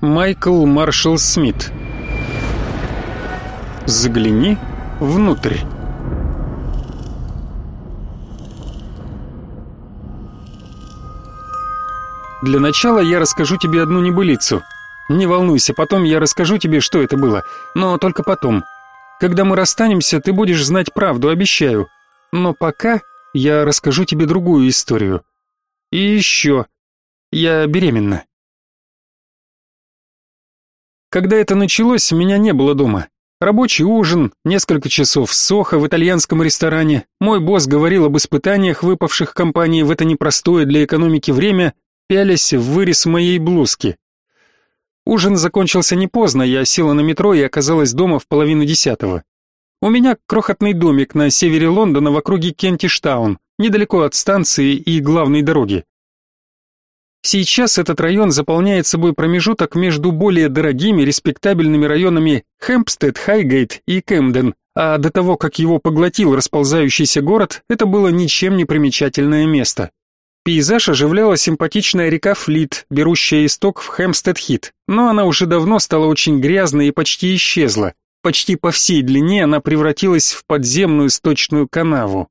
Майкл Маршалл Смит. Загляни внутрь. Для начала я расскажу тебе одну небылицу. Не волнуйся, потом я расскажу тебе, что это было, но только потом. Когда мы расстанемся, ты будешь знать правду, обещаю. Но пока я расскажу тебе другую историю. И еще. Я беременна. Когда это началось, меня не было дома. Рабочий ужин, несколько часов соха в итальянском ресторане. Мой босс говорил об испытаниях, выпавших компании в это непростое для экономики время, пялясь в вырез моей блузки. Ужин закончился не поздно, я села на метро и оказалась дома в половину десятого. У меня крохотный домик на севере Лондона в округе Кентиштаун, недалеко от станции и главной дороги. Сейчас этот район заполняет собой промежуток между более дорогими, респектабельными районами Хэмпстед, Хайгейт и Кэмден, а до того, как его поглотил расползающийся город, это было ничем не примечательное место. Пейзаж оживляла симпатичная река Флит, берущая исток в Хэмпстед-Хит, но она уже давно стала очень грязной и почти исчезла. Почти по всей длине она превратилась в подземную сточную канаву.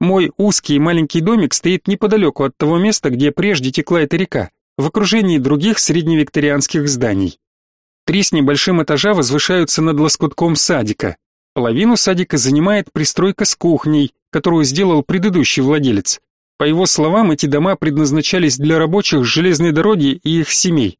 Мой узкий маленький домик стоит неподалеку от того места, где прежде текла эта река, в окружении других средневикторианских зданий. Три с небольшим этажа возвышаются над лоскутком садика. Половину садика занимает пристройка с кухней, которую сделал предыдущий владелец. По его словам, эти дома предназначались для рабочих железной дороги и их семей.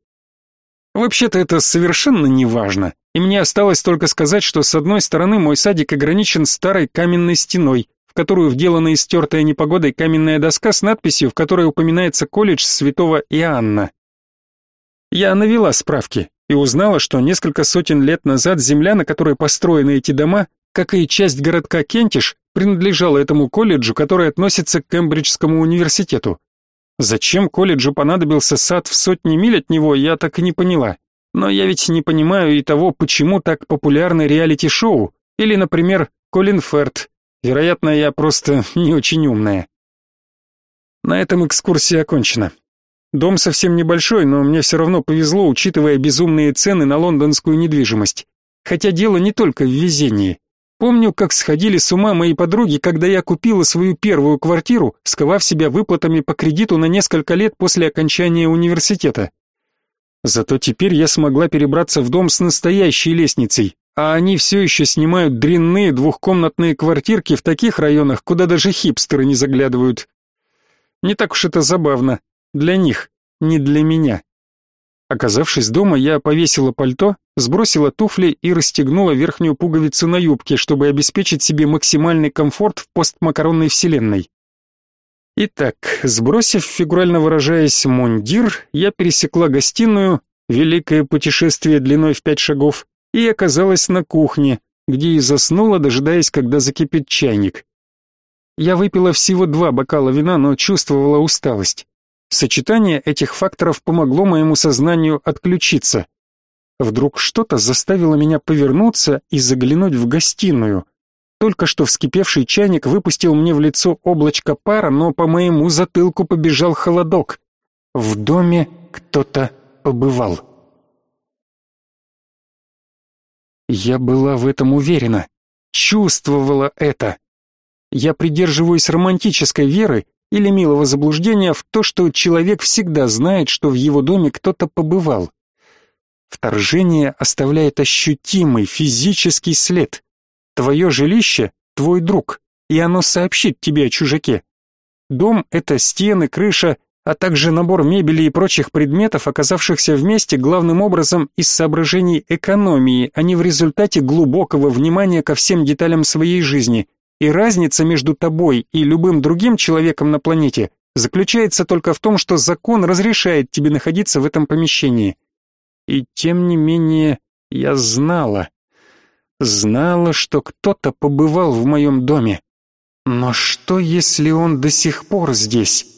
Вообще-то это совершенно не важно, и мне осталось только сказать, что с одной стороны мой садик ограничен старой каменной стеной, которую вделана истертая непогодой каменная доска с надписью, в которой упоминается колледж святого Иоанна. Я навела справки и узнала, что несколько сотен лет назад земля, на которой построены эти дома, как и часть городка Кентиш, принадлежала этому колледжу, который относится к Кембриджскому университету. Зачем колледжу понадобился сад в сотни миль от него, я так и не поняла. Но я ведь не понимаю и того, почему так популярны реалити-шоу, или, например, Колин Ферт, Вероятно, я просто не очень умная. На этом экскурсия окончена. Дом совсем небольшой, но мне все равно повезло, учитывая безумные цены на лондонскую недвижимость. Хотя дело не только в везении. Помню, как сходили с ума мои подруги, когда я купила свою первую квартиру, сковав себя выплатами по кредиту на несколько лет после окончания университета. Зато теперь я смогла перебраться в дом с настоящей лестницей, а они все еще снимают дрянные двухкомнатные квартирки в таких районах, куда даже хипстеры не заглядывают. Не так уж это забавно. Для них, не для меня. Оказавшись дома, я повесила пальто, сбросила туфли и расстегнула верхнюю пуговицу на юбке, чтобы обеспечить себе максимальный комфорт в постмакаронной вселенной. Итак, сбросив, фигурально выражаясь, мундир, я пересекла гостиную, великое путешествие длиной в пять шагов, и оказалась на кухне, где и заснула, дожидаясь, когда закипит чайник. Я выпила всего два бокала вина, но чувствовала усталость. Сочетание этих факторов помогло моему сознанию отключиться. Вдруг что-то заставило меня повернуться и заглянуть в гостиную. Только что вскипевший чайник выпустил мне в лицо облачко пара, но по моему затылку побежал холодок. В доме кто-то побывал. Я была в этом уверена, чувствовала это. Я придерживаюсь романтической веры или милого заблуждения в то, что человек всегда знает, что в его доме кто-то побывал. Вторжение оставляет ощутимый физический след. Твое жилище — твой друг, и оно сообщит тебе о чужаке. Дом — это стены, крыша, а также набор мебели и прочих предметов, оказавшихся вместе главным образом из соображений экономии, а не в результате глубокого внимания ко всем деталям своей жизни. И разница между тобой и любым другим человеком на планете заключается только в том, что закон разрешает тебе находиться в этом помещении. И тем не менее, я знала, знала, что кто-то побывал в моем доме. Но что, если он до сих пор здесь?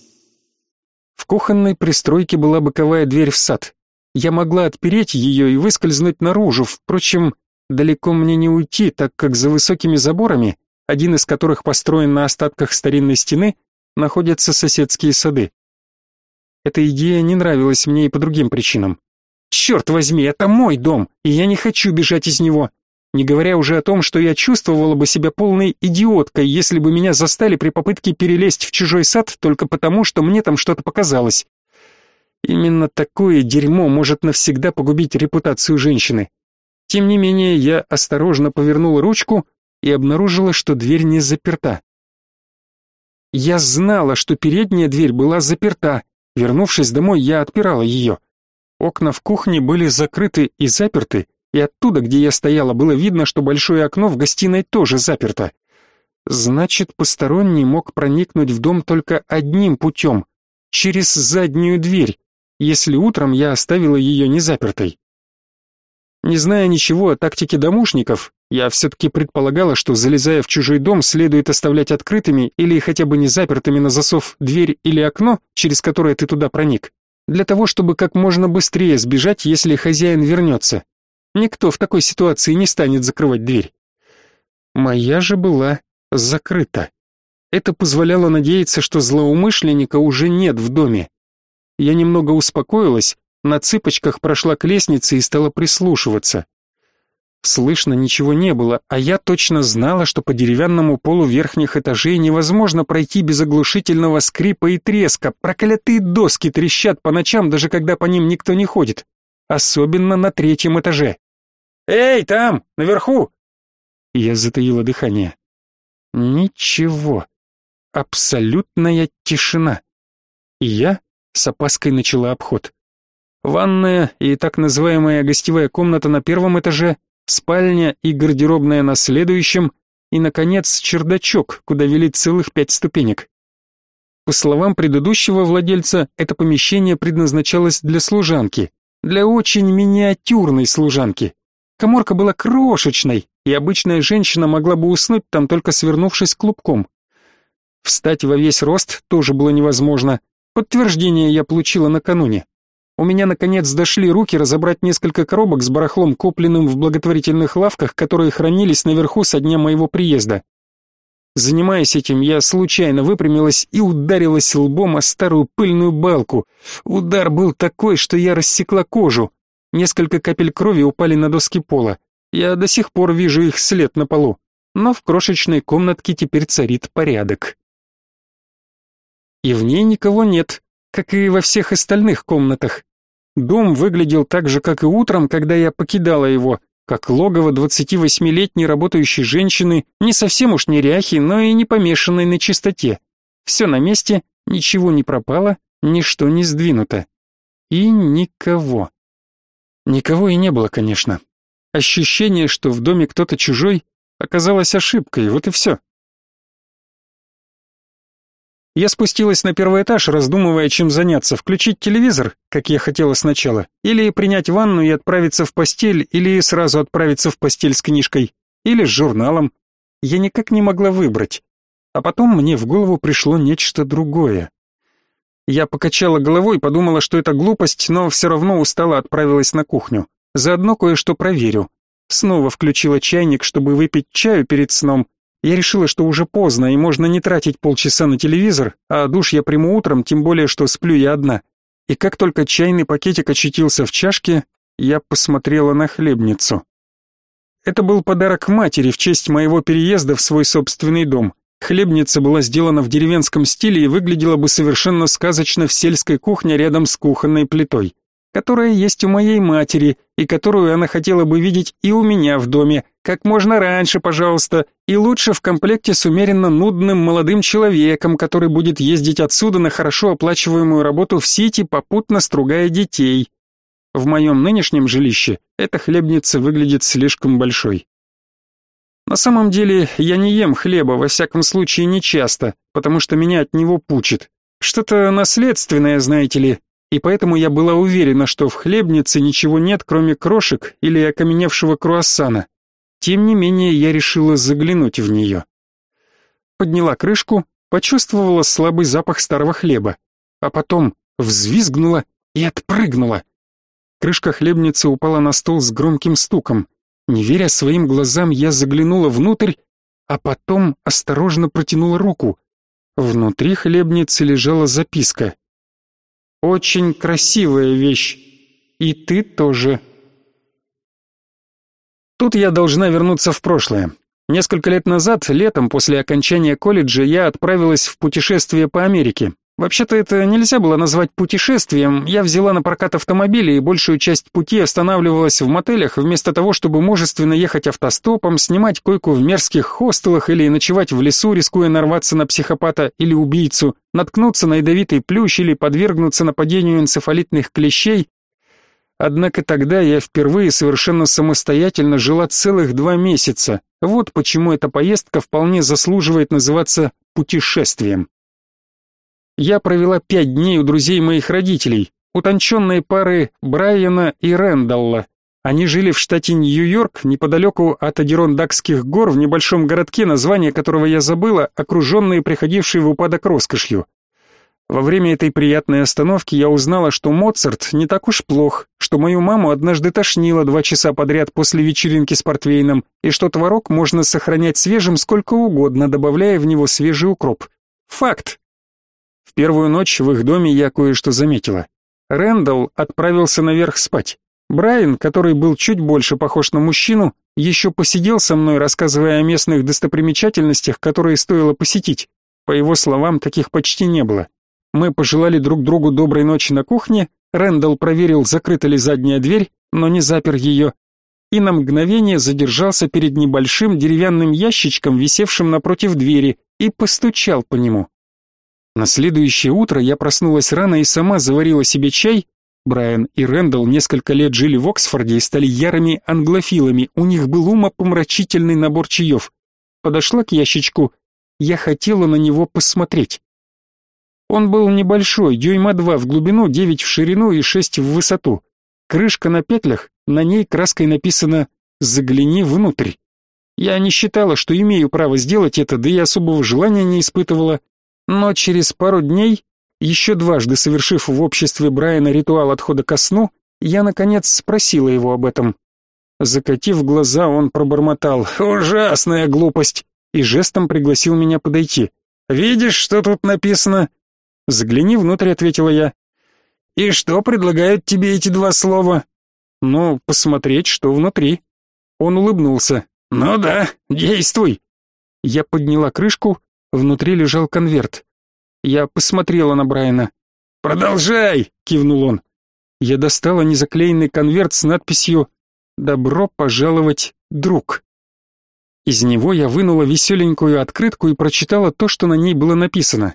В кухонной пристройке была боковая дверь в сад. Я могла отпереть ее и выскользнуть наружу, впрочем, далеко мне не уйти, так как за высокими заборами, один из которых построен на остатках старинной стены, находятся соседские сады. Эта идея не нравилась мне и по другим причинам. Черт возьми, это мой дом, и я не хочу бежать из него. Не говоря уже о том, что я чувствовала бы себя полной идиоткой, если бы меня застали при попытке перелезть в чужой сад только потому, что мне там что-то показалось. Именно такое дерьмо может навсегда погубить репутацию женщины. Тем не менее, я осторожно повернула ручку и обнаружила, что дверь не заперта. Я знала, что передняя дверь была заперта. Вернувшись домой, я отпирала ее. Окна в кухне были закрыты и заперты, и оттуда, где я стояла, было видно, что большое окно в гостиной тоже заперто. Значит, посторонний мог проникнуть в дом только одним путем — через заднюю дверь, если утром я оставила ее незапертой. Не зная ничего о тактике домушников, я все-таки предполагала, что, залезая в чужой дом, следует оставлять открытыми или хотя бы не запертыми на засов дверь или окно, через которое ты туда проник, для того, чтобы как можно быстрее сбежать, если хозяин вернется. Никто в такой ситуации не станет закрывать дверь. Моя же была закрыта. Это позволяло надеяться, что злоумышленника уже нет в доме. Я немного успокоилась, на цыпочках прошла к лестнице и стала прислушиваться. Слышно ничего не было, а я точно знала, что по деревянному полу верхних этажей невозможно пройти без оглушительного скрипа и треска. Проклятые доски трещат по ночам, даже когда по ним никто не ходит. Особенно на третьем этаже. «Эй, там, наверху!» Я затаила дыхание. Ничего. Абсолютная тишина. И я с опаской начала обход. Ванная и так называемая гостевая комната на первом этаже, спальня и гардеробная на следующем, и, наконец, чердачок, куда вели целых пять ступенек. По словам предыдущего владельца, это помещение предназначалось для служанки, для очень миниатюрной служанки. Коморка была крошечной, и обычная женщина могла бы уснуть там, только свернувшись клубком. Встать во весь рост тоже было невозможно. Подтверждение я получила накануне. У меня наконец дошли руки разобрать несколько коробок с барахлом, купленным в благотворительных лавках, которые хранились наверху со дня моего приезда. Занимаясь этим, я случайно выпрямилась и ударилась лбом о старую пыльную балку. Удар был такой, что я рассекла кожу. Несколько капель крови упали на доски пола. Я до сих пор вижу их след на полу. Но в крошечной комнатке теперь царит порядок. И в ней никого нет, как и во всех остальных комнатах. Дом выглядел так же, как и утром, когда я покидала его, как логово 28-летней работающей женщины, не совсем уж неряхи, но и не помешанной на чистоте. Все на месте, ничего не пропало, ничто не сдвинуто. И никого. Никого и не было, конечно. Ощущение, что в доме кто-то чужой, оказалось ошибкой, вот и все. Я спустилась на первый этаж, раздумывая, чем заняться, включить телевизор, как я хотела сначала, или принять ванну и отправиться в постель, или сразу отправиться в постель с книжкой, или с журналом. Я никак не могла выбрать. А потом мне в голову пришло нечто другое. Я покачала головой, подумала, что это глупость, но все равно устала отправилась на кухню. Заодно кое-что проверю. Снова включила чайник, чтобы выпить чаю перед сном, я решила, что уже поздно и можно не тратить полчаса на телевизор, а душ я приму утром, тем более, что сплю я одна. И как только чайный пакетик очутился в чашке, я посмотрела на хлебницу. Это был подарок матери в честь моего переезда в свой собственный дом. Хлебница была сделана в деревенском стиле и выглядела бы совершенно сказочно в сельской кухне рядом с кухонной плитой которая есть у моей матери и которую она хотела бы видеть и у меня в доме, как можно раньше, пожалуйста, и лучше в комплекте с умеренно нудным молодым человеком, который будет ездить отсюда на хорошо оплачиваемую работу в Сити, попутно стругая детей. В моем нынешнем жилище эта хлебница выглядит слишком большой. На самом деле, я не ем хлеба, во всяком случае, не часто, потому что меня от него пучит. Что-то наследственное, знаете ли, и поэтому я была уверена, что в хлебнице ничего нет, кроме крошек или окаменевшего круассана. Тем не менее, я решила заглянуть в нее. Подняла крышку, почувствовала слабый запах старого хлеба, а потом взвизгнула и отпрыгнула. Крышка хлебницы упала на стол с громким стуком. Не веря своим глазам, я заглянула внутрь, а потом осторожно протянула руку. Внутри хлебницы лежала записка. Очень красивая вещь. И ты тоже. Тут я должна вернуться в прошлое. Несколько лет назад, летом после окончания колледжа, я отправилась в путешествие по Америке. Вообще-то это нельзя было назвать путешествием. Я взяла на прокат автомобиля и большую часть пути останавливалась в мотелях, вместо того, чтобы мужественно ехать автостопом, снимать койку в мерзких хостелах или ночевать в лесу, рискуя нарваться на психопата или убийцу, наткнуться на ядовитый плющ или подвергнуться нападению энцефалитных клещей. Однако тогда я впервые совершенно самостоятельно жила целых два месяца. Вот почему эта поездка вполне заслуживает называться путешествием я провела пять дней у друзей моих родителей, утонченной пары Брайана и Рэндалла. Они жили в штате Нью-Йорк, неподалеку от Адирондакских гор, в небольшом городке, название которого я забыла, окруженные приходившей в упадок роскошью. Во время этой приятной остановки я узнала, что Моцарт не так уж плох, что мою маму однажды тошнило два часа подряд после вечеринки с портвейном, и что творог можно сохранять свежим сколько угодно, добавляя в него свежий укроп. Факт. В первую ночь в их доме я кое-что заметила. Рэндалл отправился наверх спать. Брайан, который был чуть больше похож на мужчину, еще посидел со мной, рассказывая о местных достопримечательностях, которые стоило посетить. По его словам, таких почти не было. Мы пожелали друг другу доброй ночи на кухне, Рэндалл проверил, закрыта ли задняя дверь, но не запер ее, и на мгновение задержался перед небольшим деревянным ящичком, висевшим напротив двери, и постучал по нему. На следующее утро я проснулась рано и сама заварила себе чай. Брайан и Рэндалл несколько лет жили в Оксфорде и стали ярыми англофилами. У них был умопомрачительный набор чаев. Подошла к ящичку. Я хотела на него посмотреть. Он был небольшой, дюйма два в глубину, девять в ширину и шесть в высоту. Крышка на петлях, на ней краской написано «Загляни внутрь». Я не считала, что имею право сделать это, да и особого желания не испытывала. Но через пару дней, еще дважды совершив в обществе Брайана ритуал отхода ко сну, я, наконец, спросила его об этом. Закатив глаза, он пробормотал «Ужасная глупость!» и жестом пригласил меня подойти. «Видишь, что тут написано?» «Загляни внутрь», — ответила я. «И что предлагают тебе эти два слова?» «Ну, посмотреть, что внутри». Он улыбнулся. «Ну да, действуй». Я подняла крышку, Внутри лежал конверт. Я посмотрела на Брайана. «Продолжай!» — кивнул он. Я достала незаклеенный конверт с надписью «Добро пожаловать, друг». Из него я вынула веселенькую открытку и прочитала то, что на ней было написано.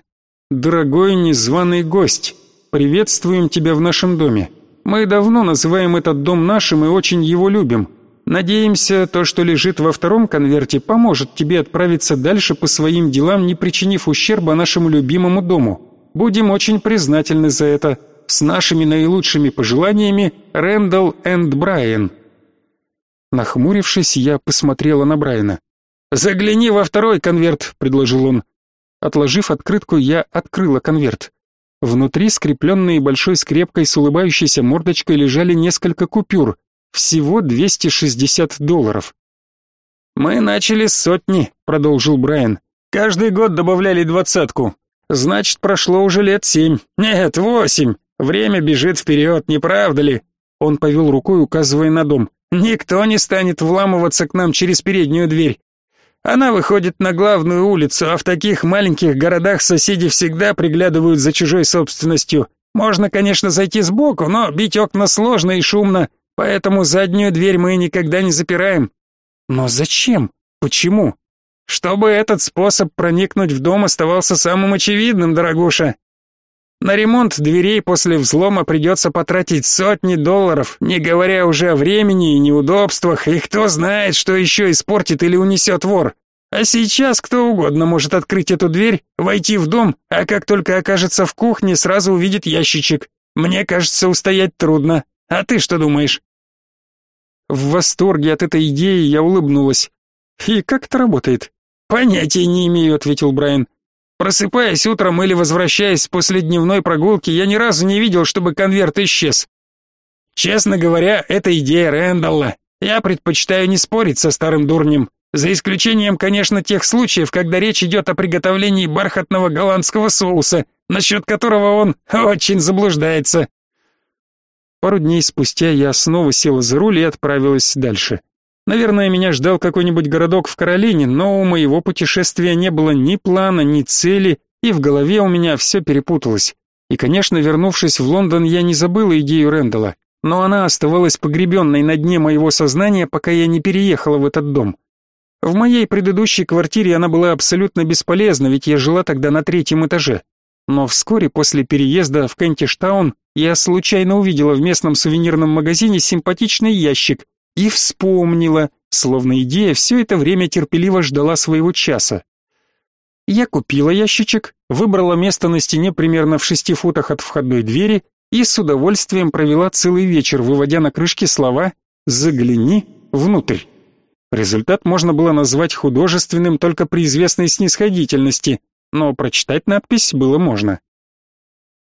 «Дорогой незваный гость, приветствуем тебя в нашем доме. Мы давно называем этот дом нашим и очень его любим. Надеемся, то, что лежит во втором конверте, поможет тебе отправиться дальше по своим делам, не причинив ущерба нашему любимому дому. Будем очень признательны за это. С нашими наилучшими пожеланиями, Рэндалл энд Брайан. Нахмурившись, я посмотрела на Брайана. «Загляни во второй конверт», — предложил он. Отложив открытку, я открыла конверт. Внутри, скрепленные большой скрепкой с улыбающейся мордочкой, лежали несколько купюр. Всего 260 долларов. «Мы начали с сотни», — продолжил Брайан. «Каждый год добавляли двадцатку. Значит, прошло уже лет семь. Нет, восемь. Время бежит вперед, не правда ли?» Он повел рукой, указывая на дом. «Никто не станет вламываться к нам через переднюю дверь. Она выходит на главную улицу, а в таких маленьких городах соседи всегда приглядывают за чужой собственностью. Можно, конечно, зайти сбоку, но бить окна сложно и шумно. Поэтому заднюю дверь мы никогда не запираем. Но зачем? Почему? Чтобы этот способ проникнуть в дом оставался самым очевидным, дорогуша. На ремонт дверей после взлома придется потратить сотни долларов, не говоря уже о времени и неудобствах, и кто знает, что еще испортит или унесет вор. А сейчас кто угодно может открыть эту дверь, войти в дом, а как только окажется в кухне, сразу увидит ящичек. Мне кажется, устоять трудно. А ты что думаешь? В восторге от этой идеи я улыбнулась. «И как это работает?» «Понятия не имею», — ответил Брайан. «Просыпаясь утром или возвращаясь после дневной прогулки, я ни разу не видел, чтобы конверт исчез. Честно говоря, это идея Рэндалла. Я предпочитаю не спорить со старым дурнем, за исключением, конечно, тех случаев, когда речь идет о приготовлении бархатного голландского соуса, насчет которого он очень заблуждается. Пару дней спустя я снова села за руль и отправилась дальше. Наверное, меня ждал какой-нибудь городок в Каролине, но у моего путешествия не было ни плана, ни цели, и в голове у меня все перепуталось. И, конечно, вернувшись в Лондон, я не забыла идею Рэндала, но она оставалась погребенной на дне моего сознания, пока я не переехала в этот дом. В моей предыдущей квартире она была абсолютно бесполезна, ведь я жила тогда на третьем этаже. Но вскоре после переезда в Кентиштаун я случайно увидела в местном сувенирном магазине симпатичный ящик и вспомнила, словно идея все это время терпеливо ждала своего часа. Я купила ящичек, выбрала место на стене примерно в шести футах от входной двери и с удовольствием провела целый вечер, выводя на крышке слова «Загляни внутрь». Результат можно было назвать художественным только при известной снисходительности, но прочитать надпись было можно.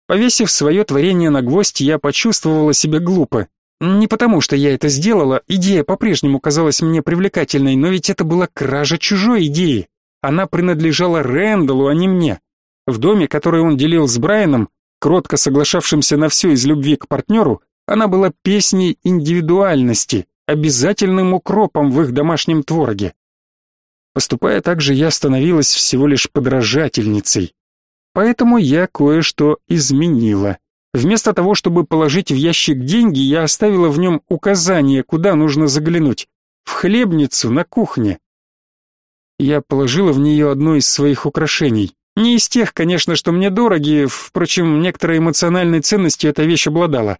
Повесив свое творение на гвоздь, я почувствовала себя глупо. Не потому, что я это сделала, идея по-прежнему казалась мне привлекательной, но ведь это была кража чужой идеи. Она принадлежала Рэндаллу, а не мне. В доме, который он делил с Брайаном, кротко соглашавшимся на все из любви к партнеру, она была песней индивидуальности, обязательным укропом в их домашнем твороге. Поступая так же, я становилась всего лишь подражательницей. Поэтому я кое-что изменила. Вместо того, чтобы положить в ящик деньги, я оставила в нем указание, куда нужно заглянуть. В хлебницу на кухне. Я положила в нее одно из своих украшений. Не из тех, конечно, что мне дороги, впрочем, некоторой эмоциональной ценностью эта вещь обладала.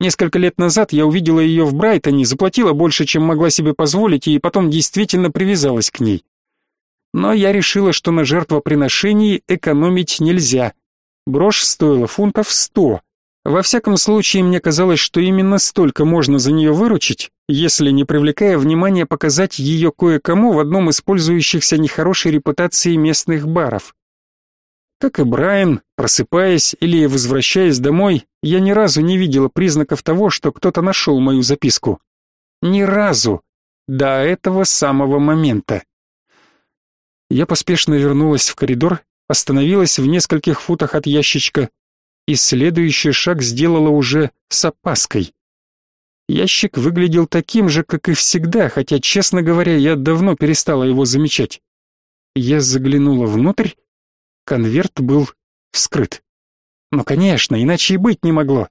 Несколько лет назад я увидела ее в Брайтоне, заплатила больше, чем могла себе позволить, и потом действительно привязалась к ней. Но я решила, что на жертвоприношении экономить нельзя. Брошь стоила фунтов сто, во всяком случае, мне казалось, что именно столько можно за нее выручить, если не привлекая внимания показать ее кое-кому в одном из пользующихся нехорошей репутацией местных баров. Как и Брайан, просыпаясь или возвращаясь домой, я ни разу не видела признаков того, что кто-то нашел мою записку. Ни разу. До этого самого момента. Я поспешно вернулась в коридор, остановилась в нескольких футах от ящичка и следующий шаг сделала уже с опаской. Ящик выглядел таким же, как и всегда, хотя, честно говоря, я давно перестала его замечать. Я заглянула внутрь, конверт был вскрыт. Ну, конечно, иначе и быть не могло.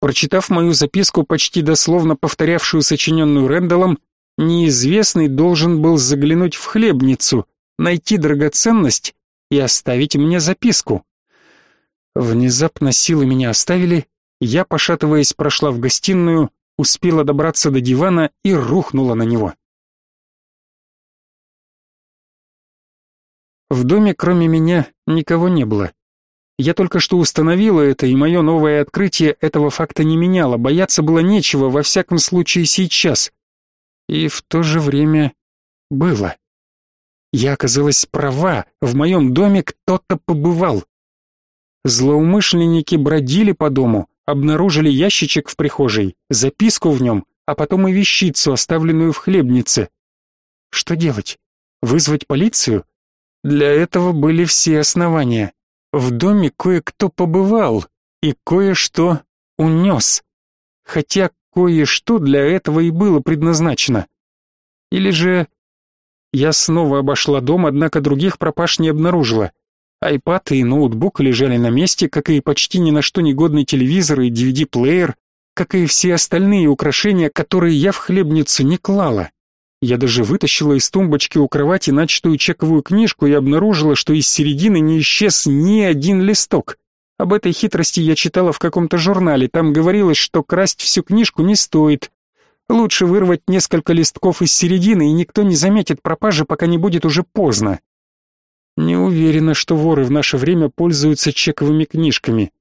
Прочитав мою записку, почти дословно повторявшую сочиненную Рэндаллом, неизвестный должен был заглянуть в хлебницу, найти драгоценность и оставить мне записку. Внезапно силы меня оставили, я, пошатываясь, прошла в гостиную, успела добраться до дивана и рухнула на него. В доме, кроме меня, никого не было. Я только что установила это, и мое новое открытие этого факта не меняло, бояться было нечего, во всяком случае сейчас. И в то же время было. Я оказалась права, в моем доме кто-то побывал. Злоумышленники бродили по дому, обнаружили ящичек в прихожей, записку в нем, а потом и вещицу, оставленную в хлебнице. Что делать? Вызвать полицию? Для этого были все основания. В доме кое-кто побывал и кое-что унес. Хотя кое-что для этого и было предназначено. Или же... Я снова обошла дом, однако других пропаж не обнаружила. Айпад и ноутбук лежали на месте, как и почти ни на что негодный телевизор и DVD-плеер, как и все остальные украшения, которые я в хлебницу не клала. Я даже вытащила из тумбочки у кровати начатую чековую книжку и обнаружила, что из середины не исчез ни один листок. Об этой хитрости я читала в каком-то журнале, там говорилось, что красть всю книжку не стоит. Лучше вырвать несколько листков из середины, и никто не заметит пропажи, пока не будет уже поздно. Не уверена, что воры в наше время пользуются чековыми книжками.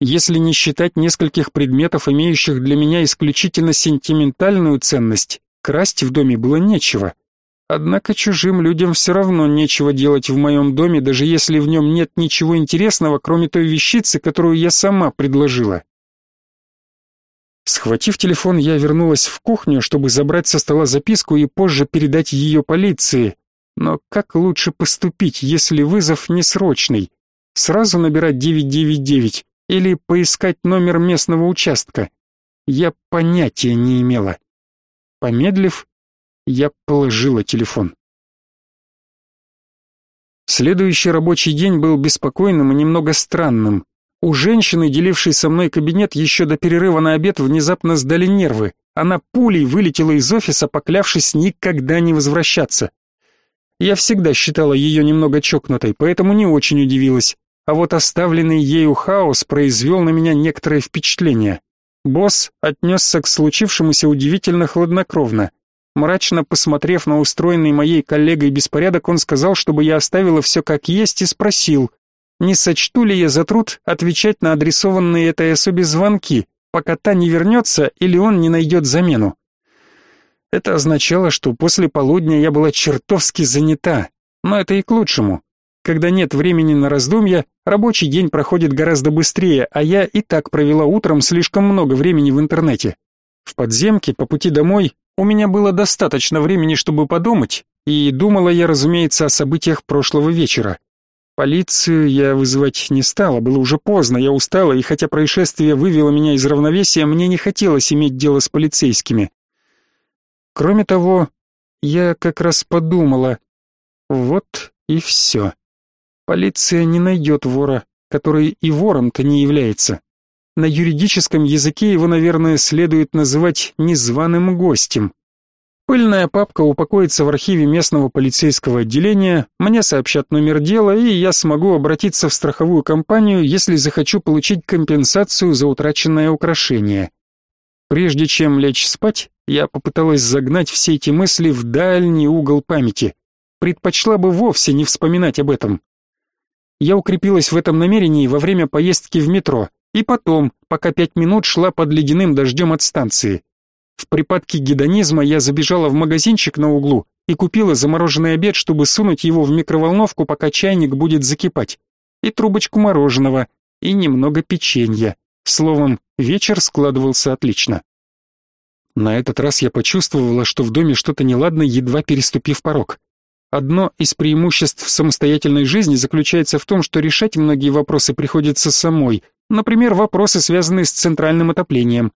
Если не считать нескольких предметов, имеющих для меня исключительно сентиментальную ценность, красть в доме было нечего. Однако чужим людям все равно нечего делать в моем доме, даже если в нем нет ничего интересного, кроме той вещицы, которую я сама предложила. Схватив телефон, я вернулась в кухню, чтобы забрать со стола записку и позже передать ее полиции, но как лучше поступить, если вызов не срочный? Сразу набирать 999 или поискать номер местного участка? я понятия не имела. Помедлив, я положила телефон. Следующий рабочий день был беспокойным и немного странным. У женщины, делившей со мной кабинет еще до перерыва на обед, внезапно сдали нервы. Она пулей вылетела из офиса, поклявшись никогда не возвращаться. Я всегда считала ее немного чокнутой, поэтому не очень удивилась. А вот оставленный ею хаос произвел на меня некоторое впечатление. Босс отнесся к случившемуся удивительно хладнокровно. Мрачно посмотрев на устроенный моей коллегой беспорядок, он сказал, чтобы я оставила все как есть и спросил, не сочту ли я за труд отвечать на адресованные этой особе звонки, пока та не вернется или он не найдет замену. Это означало, что после полудня я была чертовски занята, но это и к лучшему. Когда нет времени на раздумья, рабочий день проходит гораздо быстрее, а я и так провела утром слишком много времени в интернете. В подземке по пути домой у меня было достаточно времени, чтобы подумать, и думала я, разумеется, о событиях прошлого вечера. Полицию я вызывать не стала, было уже поздно, я устала, и хотя происшествие вывело меня из равновесия, мне не хотелось иметь дело с полицейскими. Кроме того, я как раз подумала, вот и все. Полиция не найдет вора, который и вором-то не является. На юридическом языке его, наверное, следует называть незваным гостем. Пыльная папка упакуется в архиве местного полицейского отделения, мне сообщат номер дела, и я смогу обратиться в страховую компанию, если захочу получить компенсацию за утраченное украшение. Прежде чем лечь спать, я попыталась загнать все эти мысли в дальний угол памяти. Предпочла бы вовсе не вспоминать об этом. Я укрепилась в этом намерении во время поездки в метро, и потом, пока пять минут шла под ледяным дождем от станции. В припадке гедонизма я забежала в магазинчик на углу и купила замороженный обед, чтобы сунуть его в микроволновку, пока чайник будет закипать, и трубочку мороженого, и немного печенья. Словом, вечер складывался отлично. На этот раз я почувствовала, что в доме что-то неладно, едва переступив порог. Одно из преимуществ самостоятельной жизни заключается в том, что решать многие вопросы приходится самой, например, вопросы, связанные с центральным отоплением,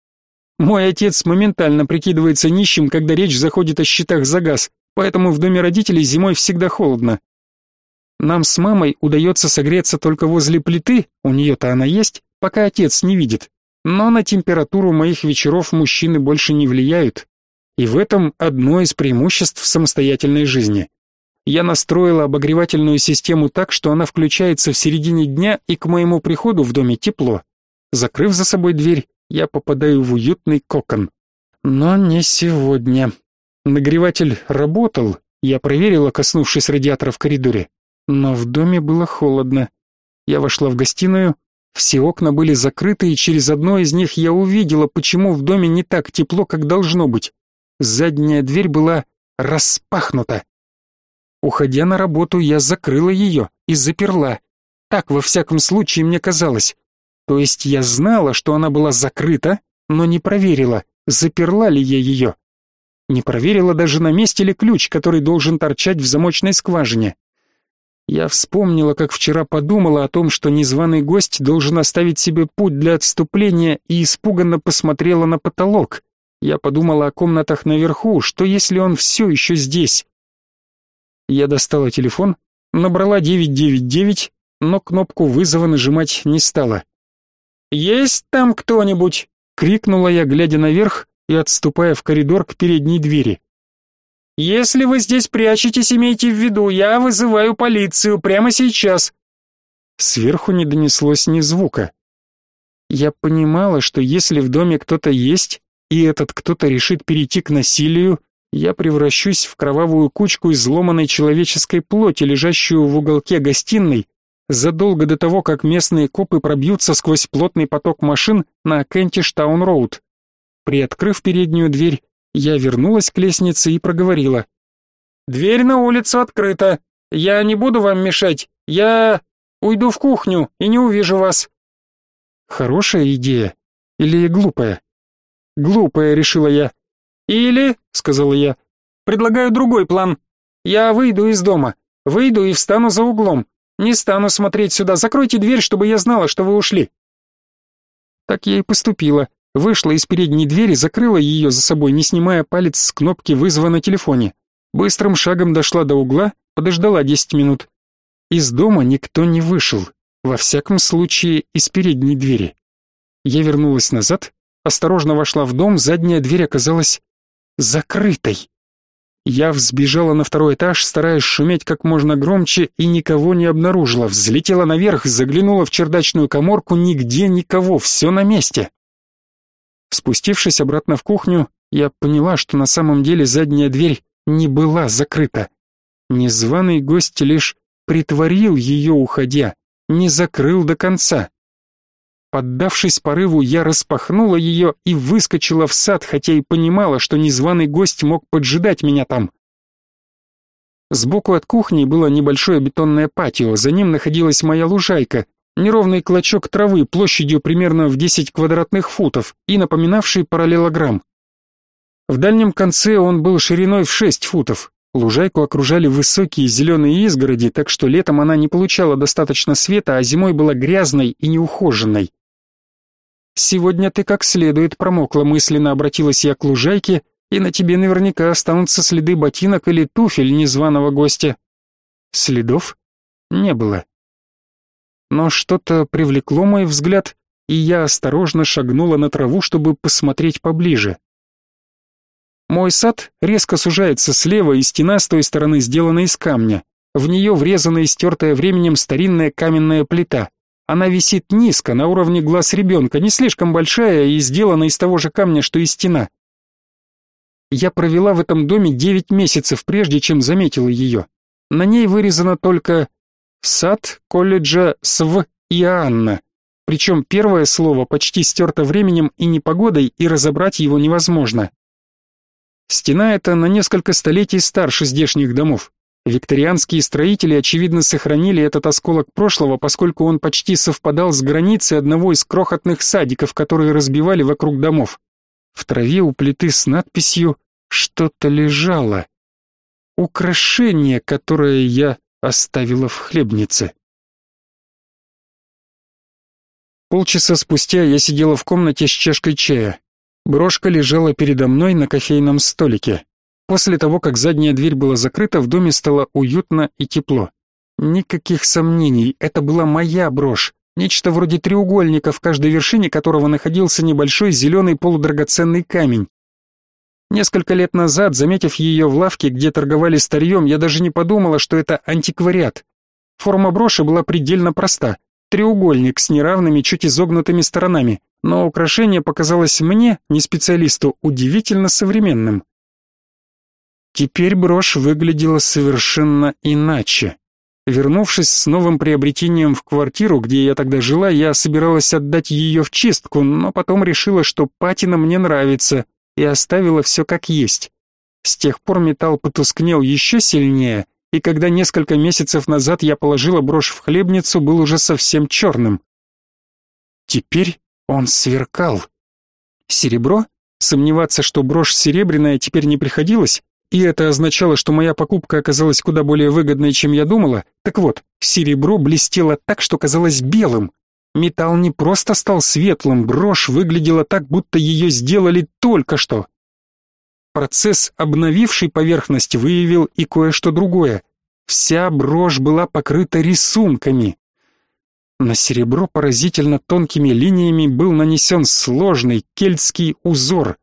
мой отец моментально прикидывается нищим, когда речь заходит о счетах за газ, поэтому в доме родителей зимой всегда холодно. Нам с мамой удается согреться только возле плиты, у нее-то она есть, пока отец не видит. Но на температуру моих вечеров мужчины больше не влияют. И в этом одно из преимуществ самостоятельной жизни. Я настроила обогревательную систему так, что она включается в середине дня, и к моему приходу в доме тепло. Закрыв за собой дверь, я попадаю в уютный кокон. Но не сегодня. Нагреватель работал, я проверила, коснувшись радиатора в коридоре. Но в доме было холодно. Я вошла в гостиную, все окна были закрыты, и через одно из них я увидела, почему в доме не так тепло, как должно быть. Задняя дверь была распахнута. Уходя на работу, я закрыла ее и заперла. Так, во всяком случае, мне казалось. То есть я знала, что она была закрыта, но не проверила, заперла ли я ее. Не проверила даже на месте ли ключ, который должен торчать в замочной скважине. Я вспомнила, как вчера подумала о том, что незваный гость должен оставить себе путь для отступления и испуганно посмотрела на потолок. Я подумала о комнатах наверху, что если он все еще здесь. Я достала телефон, набрала 999, но кнопку вызова нажимать не стала. «Есть там кто-нибудь?» — крикнула я, глядя наверх и отступая в коридор к передней двери. «Если вы здесь прячетесь, имейте в виду, я вызываю полицию прямо сейчас». Сверху не донеслось ни звука. Я понимала, что если в доме кто-то есть, и этот кто-то решит перейти к насилию, я превращусь в кровавую кучку изломанной человеческой плоти, лежащую в уголке гостиной, задолго до того, как местные копы пробьются сквозь плотный поток машин на Кентиш-таун-роуд. Приоткрыв переднюю дверь, я вернулась к лестнице и проговорила. «Дверь на улицу открыта. Я не буду вам мешать. Я уйду в кухню и не увижу вас». Хорошая идея или глупая? Глупая, решила я. Или, сказала я, предлагаю другой план. Я выйду из дома, выйду и встану за углом. Не стану смотреть сюда. Закройте дверь, чтобы я знала, что вы ушли. Так я и поступила. Вышла из передней двери, закрыла ее за собой, не снимая палец с кнопки вызова на телефоне. Быстрым шагом дошла до угла, подождала 10 минут. Из дома никто не вышел, во всяком случае из передней двери. Я вернулась назад, осторожно вошла в дом, задняя дверь оказалась закрытой. Я взбежала на второй этаж, стараясь шуметь как можно громче, и никого не обнаружила. Взлетела наверх, заглянула в чердачную каморку, нигде никого, все на месте. Спустившись обратно в кухню, я поняла, что на самом деле задняя дверь не была закрыта. Незваный гость лишь притворил ее, уходя, не закрыл до конца. Поддавшись порыву, я распахнула ее и выскочила в сад, хотя и понимала, что незваный гость мог поджидать меня там. Сбоку от кухни было небольшое бетонное патио, за ним находилась моя лужайка, неровный клочок травы площадью примерно в 10 квадратных футов и напоминавший параллелограмм. В дальнем конце он был шириной в 6 футов. Лужайку окружали высокие зеленые изгороди, так что летом она не получала достаточно света, а зимой была грязной и неухоженной. Сегодня ты как следует промокла, мысленно обратилась я к лужайке, и на тебе наверняка останутся следы ботинок или туфель незваного гостя. Следов не было. Но что-то привлекло мой взгляд, и я осторожно шагнула на траву, чтобы посмотреть поближе. Мой сад резко сужается слева, и стена с той стороны сделана из камня. В нее врезана и стертая временем старинная каменная плита. Она висит низко, на уровне глаз ребенка, не слишком большая и сделана из того же камня, что и стена. Я провела в этом доме девять месяцев, прежде чем заметила ее. На ней вырезано только «Сад колледжа Св. и Анна». Причем первое слово почти стерто временем и непогодой, и разобрать его невозможно. Стена эта на несколько столетий старше здешних домов. Викторианские строители, очевидно, сохранили этот осколок прошлого, поскольку он почти совпадал с границей одного из крохотных садиков, которые разбивали вокруг домов. В траве у плиты с надписью что-то лежало. Украшение, которое я оставила в хлебнице. Полчаса спустя я сидела в комнате с чашкой чая. Брошка лежала передо мной на кофейном столике. После того, как задняя дверь была закрыта, в доме стало уютно и тепло. Никаких сомнений, это была моя брошь, нечто вроде треугольника, в каждой вершине которого находился небольшой зеленый полудрагоценный камень. Несколько лет назад, заметив ее в лавке, где торговали старьем, я даже не подумала, что это антиквариат. Форма броши была предельно проста. Треугольник с неравными, чуть изогнутыми сторонами, но украшение показалось мне, не специалисту, удивительно современным. Теперь брошь выглядела совершенно иначе. Вернувшись с новым приобретением в квартиру, где я тогда жила, я собиралась отдать ее в чистку, но потом решила, что патина мне нравится, и оставила все как есть. С тех пор металл потускнел еще сильнее, и когда несколько месяцев назад я положила брошь в хлебницу, был уже совсем черным. Теперь он сверкал. Серебро? Сомневаться, что брошь серебряная, теперь не приходилось, и это означало, что моя покупка оказалась куда более выгодной, чем я думала. Так вот, серебро блестело так, что казалось белым. Металл не просто стал светлым, брошь выглядела так, будто ее сделали только что. Процесс, обновивший поверхность, выявил и кое-что другое. Вся брошь была покрыта рисунками. На серебро поразительно тонкими линиями был нанесен сложный кельтский узор,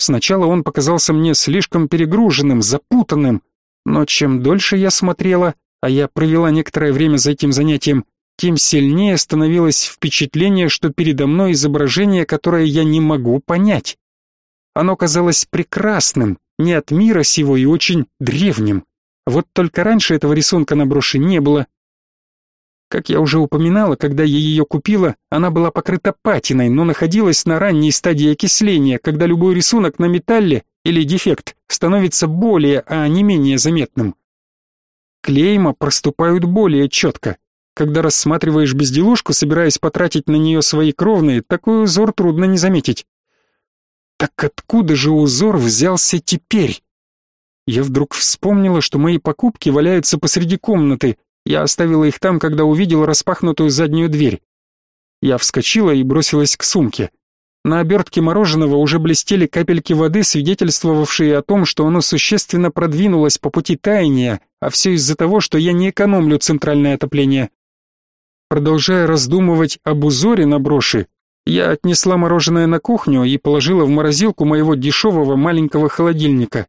Сначала он показался мне слишком перегруженным, запутанным, но чем дольше я смотрела, а я провела некоторое время за этим занятием, тем сильнее становилось впечатление, что передо мной изображение, которое я не могу понять. Оно казалось прекрасным, не от мира сего и очень древним. Вот только раньше этого рисунка на броши не было, как я уже упоминала, когда я ее купила, она была покрыта патиной, но находилась на ранней стадии окисления, когда любой рисунок на металле или дефект становится более, а не менее заметным. Клейма проступают более четко. Когда рассматриваешь безделушку, собираясь потратить на нее свои кровные, такой узор трудно не заметить. Так откуда же узор взялся теперь? Я вдруг вспомнила, что мои покупки валяются посреди комнаты, я оставила их там, когда увидела распахнутую заднюю дверь. Я вскочила и бросилась к сумке. На обертке мороженого уже блестели капельки воды, свидетельствовавшие о том, что оно существенно продвинулось по пути таяния, а все из-за того, что я не экономлю центральное отопление. Продолжая раздумывать об узоре на броши, я отнесла мороженое на кухню и положила в морозилку моего дешевого маленького холодильника.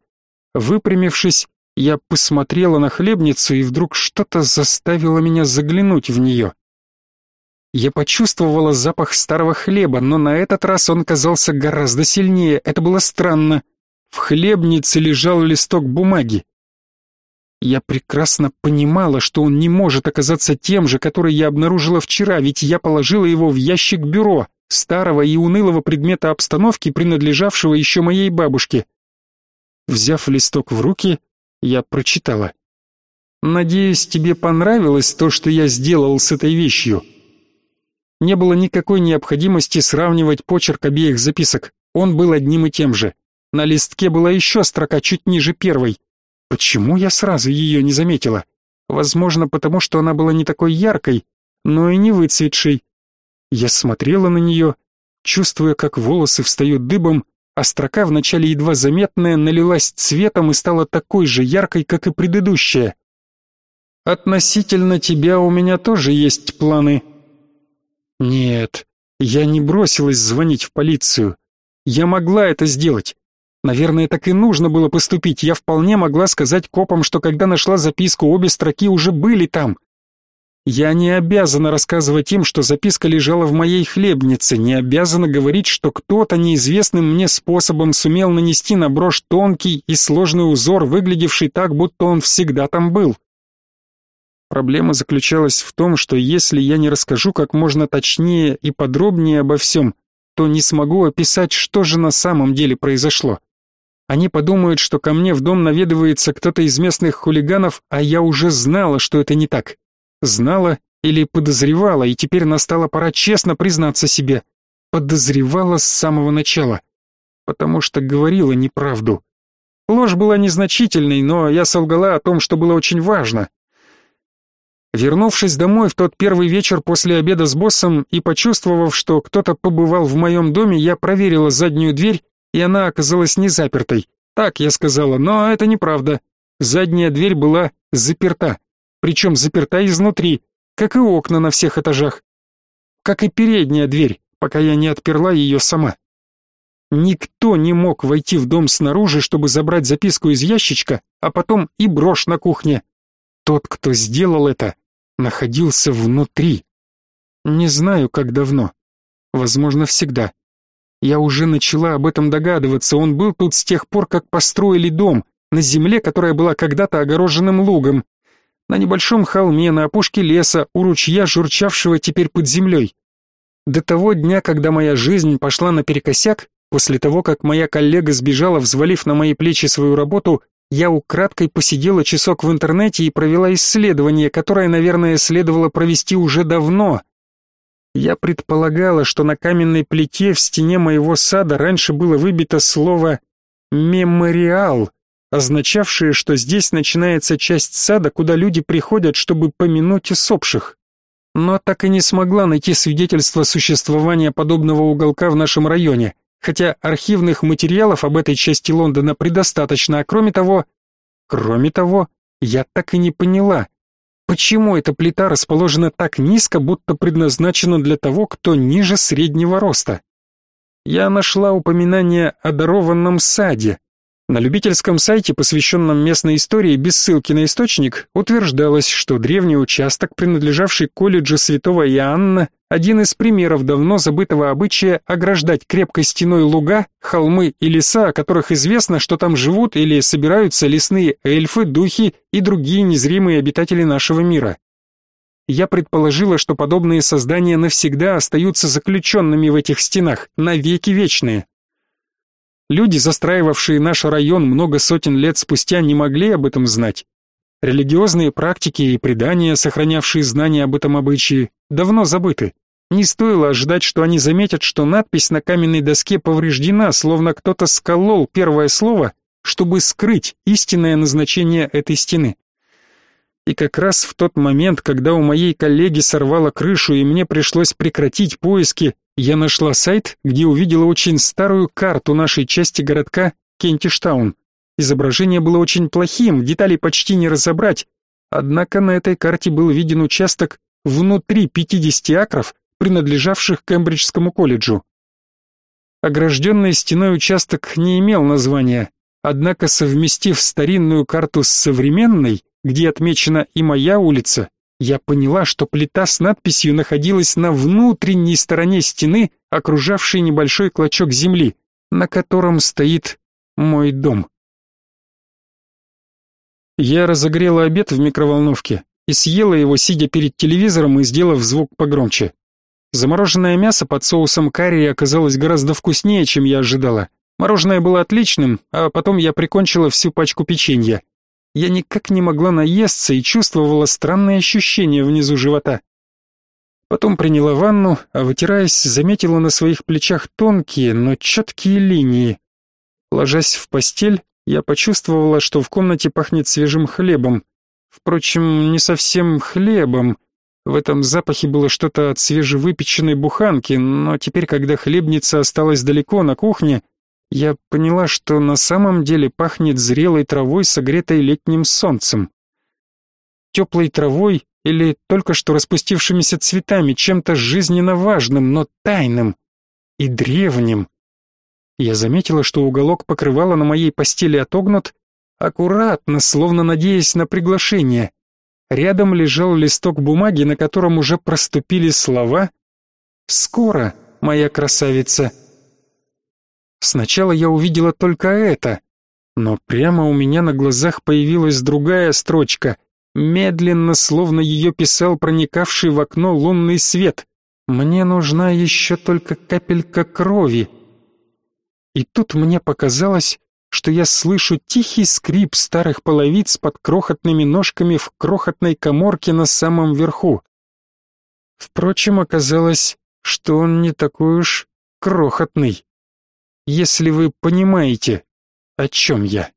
Выпрямившись, я посмотрела на хлебницу, и вдруг что-то заставило меня заглянуть в нее. Я почувствовала запах старого хлеба, но на этот раз он казался гораздо сильнее. Это было странно. В хлебнице лежал листок бумаги. Я прекрасно понимала, что он не может оказаться тем же, который я обнаружила вчера, ведь я положила его в ящик бюро, старого и унылого предмета обстановки, принадлежавшего еще моей бабушке. Взяв листок в руки, я прочитала. «Надеюсь, тебе понравилось то, что я сделал с этой вещью?» Не было никакой необходимости сравнивать почерк обеих записок. Он был одним и тем же. На листке была еще строка чуть ниже первой. Почему я сразу ее не заметила? Возможно, потому что она была не такой яркой, но и не выцветшей. Я смотрела на нее, чувствуя, как волосы встают дыбом, а строка, вначале едва заметная, налилась цветом и стала такой же яркой, как и предыдущая. «Относительно тебя у меня тоже есть планы», нет, я не бросилась звонить в полицию. Я могла это сделать. Наверное, так и нужно было поступить. Я вполне могла сказать копам, что когда нашла записку, обе строки уже были там. Я не обязана рассказывать им, что записка лежала в моей хлебнице, не обязана говорить, что кто-то неизвестным мне способом сумел нанести на брошь тонкий и сложный узор, выглядевший так, будто он всегда там был. Проблема заключалась в том, что если я не расскажу как можно точнее и подробнее обо всем, то не смогу описать, что же на самом деле произошло. Они подумают, что ко мне в дом наведывается кто-то из местных хулиганов, а я уже знала, что это не так. Знала или подозревала, и теперь настала пора честно признаться себе. Подозревала с самого начала, потому что говорила неправду. Ложь была незначительной, но я солгала о том, что было очень важно. Вернувшись домой в тот первый вечер после обеда с боссом и почувствовав, что кто-то побывал в моем доме, я проверила заднюю дверь, и она оказалась не запертой. Так я сказала, но это неправда. Задняя дверь была заперта, причем заперта изнутри, как и окна на всех этажах. Как и передняя дверь, пока я не отперла ее сама. Никто не мог войти в дом снаружи, чтобы забрать записку из ящичка, а потом и брошь на кухне. Тот, кто сделал это, находился внутри. Не знаю, как давно. Возможно, всегда. Я уже начала об этом догадываться. Он был тут с тех пор, как построили дом, на земле, которая была когда-то огороженным лугом. На небольшом холме, на опушке леса, у ручья, журчавшего теперь под землей. До того дня, когда моя жизнь пошла наперекосяк, после того, как моя коллега сбежала, взвалив на мои плечи свою работу, я украдкой посидела часок в интернете и провела исследование, которое, наверное, следовало провести уже давно. Я предполагала, что на каменной плите в стене моего сада раньше было выбито слово «мемориал», означавшее, что здесь начинается часть сада, куда люди приходят, чтобы помянуть усопших. Но так и не смогла найти свидетельства существования подобного уголка в нашем районе хотя архивных материалов об этой части Лондона предостаточно, а кроме того... Кроме того, я так и не поняла, почему эта плита расположена так низко, будто предназначена для того, кто ниже среднего роста. Я нашла упоминание о дарованном саде, на любительском сайте, посвященном местной истории, без ссылки на источник, утверждалось, что древний участок, принадлежавший колледжу Святого Иоанна, один из примеров давно забытого обычая ограждать крепкой стеной луга, холмы и леса, о которых известно, что там живут или собираются лесные эльфы, духи и другие незримые обитатели нашего мира. Я предположила, что подобные создания навсегда остаются заключенными в этих стенах, навеки вечные. Люди, застраивавшие наш район много сотен лет спустя, не могли об этом знать. Религиозные практики и предания, сохранявшие знания об этом обычае, давно забыты. Не стоило ожидать, что они заметят, что надпись на каменной доске повреждена, словно кто-то сколол первое слово, чтобы скрыть истинное назначение этой стены. И как раз в тот момент, когда у моей коллеги сорвало крышу и мне пришлось прекратить поиски, я нашла сайт, где увидела очень старую карту нашей части городка Кентиштаун. Изображение было очень плохим, деталей почти не разобрать. Однако на этой карте был виден участок внутри 50 акров, принадлежавших Кембриджскому колледжу. Огражденный стеной участок не имел названия, однако совместив старинную карту с современной, где отмечена и моя улица, я поняла, что плита с надписью находилась на внутренней стороне стены, окружавшей небольшой клочок земли, на котором стоит мой дом. Я разогрела обед в микроволновке и съела его, сидя перед телевизором и сделав звук погромче. Замороженное мясо под соусом карри оказалось гораздо вкуснее, чем я ожидала. Мороженое было отличным, а потом я прикончила всю пачку печенья. Я никак не могла наесться и чувствовала странное ощущение внизу живота. Потом приняла ванну, а вытираясь, заметила на своих плечах тонкие, но четкие линии. Ложась в постель, я почувствовала, что в комнате пахнет свежим хлебом. Впрочем, не совсем хлебом. В этом запахе было что-то от свежевыпеченной буханки, но теперь, когда хлебница осталась далеко на кухне, я поняла, что на самом деле пахнет зрелой травой, согретой летним солнцем. Теплой травой или только что распустившимися цветами, чем-то жизненно важным, но тайным и древним. Я заметила, что уголок покрывала на моей постели отогнут, аккуратно, словно надеясь на приглашение. Рядом лежал листок бумаги, на котором уже проступили слова «Скоро, моя красавица». Сначала я увидела только это, но прямо у меня на глазах появилась другая строчка, медленно, словно ее писал проникавший в окно лунный свет. «Мне нужна еще только капелька крови». И тут мне показалось, что я слышу тихий скрип старых половиц под крохотными ножками в крохотной коморке на самом верху. Впрочем, оказалось, что он не такой уж крохотный. Если вы понимаете, о чем я.